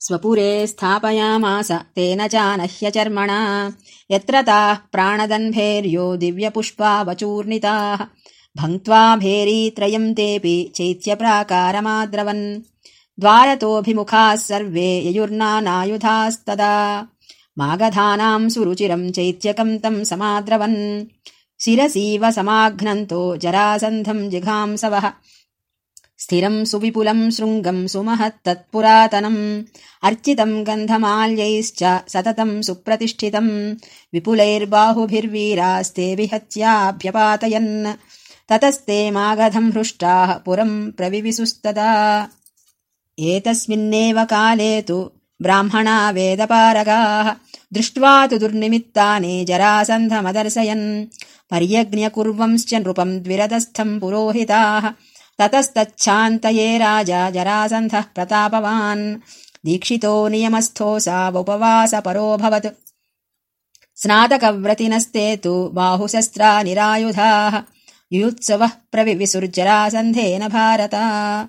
स्वपुरे स्थापयामास तेन चानह्यचर्मणा यत्र ताः प्राणदन्भेर्यो दिव्यपुष्पावचूर्णिताः भङ्क्त्वा भेरीत्रयम् तेऽपि चैत्यप्राकारमाद्रवन् द्वारतोऽभिमुखाः सर्वे ययुर्नानायुधास्तदा। मागधानाम् सुरुचिरम् चैत्यकम् तम् समाद्रवन्। शिरसीव समाघ्नन्तो जरासन्धम् जिघांसवः स्थिरम् सुविपुलम् शृङ्गम् सुमहत्तत्पुरातनम् अर्चितम् गन्धमाल्यैश्च सततम् सुप्रतिष्ठितम् विपुलैर्बाहुभिर्वीरास्ते विहत्याभ्यपातयन्। ततस्ते मागधम् हृष्टाः पुरम् प्रविविसुस्तदा। एतस्मिन्नेव काले तु ब्राह्मणा वेदपारगाः दृष्ट्वा तु दुर्निमित्तानि जरासन्धमदर्शयन्। पर्यज्ञकुर्वंश्च नृपम् द्विरदस्थम् पुरोहिताः ततस्तच्छान्तये राजा जरासन्धः प्रतापवान्। दीक्षितो नियमस्थोऽसावुपवासपरोऽभवत् स्नातकव्रतिनस्ते तु बाहुशस्त्रा निरायुधाः युयुत्सवः प्रविविसुर्जरासन्धेन भारता